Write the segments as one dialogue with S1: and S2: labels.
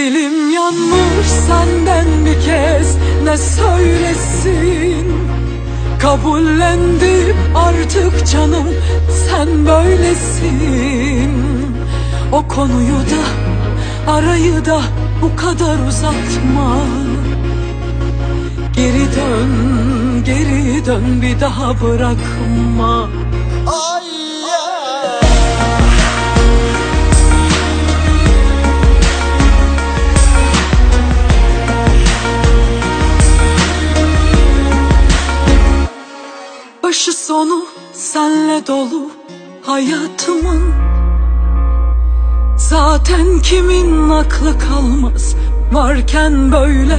S1: Dilim yanmış senden bir kez ne söylesin? Kabullendim artık canım sen böylesin. O konuyu da arayı da bu kadar uzatma. Geri dön, geri dön bir daha bırakma hayatımın. Zaten kimin aklı kalmaz? Varken böyle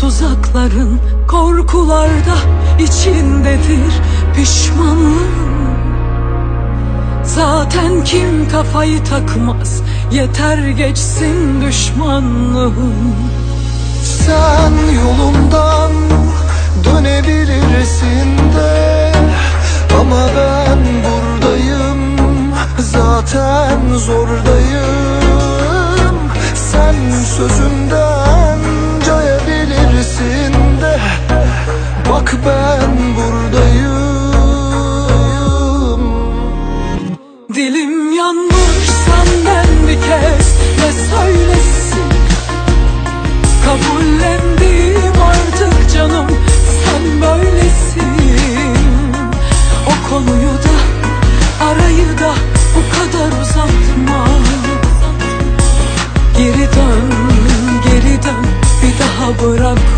S1: tuzakların Korkularda içindedir pişmanlığın. Zaten kim kafayı takmaz? Yeter geçsin düşmanlığın.
S2: Sen yolundan zaten zordayım. Sen sözünden
S1: bir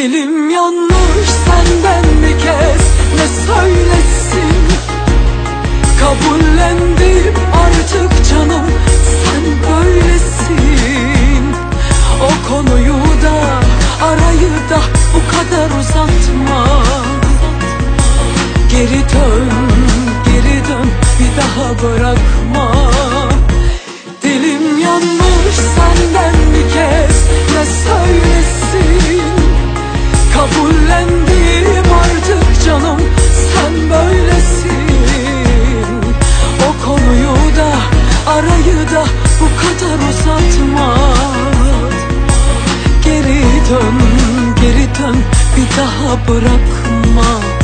S1: Dilim yanmış senden bir kez ne söylesin? Kabullendim artık canım sen böylesin. O konuyu da arayı da bu kadar uzatma. Geri dön, geri dön bir daha bırakma Kabullendim artık canım sen böylesin. O konuyu da arayı da bu kadar uzatma. Geri dön, geri dön bir daha bırakma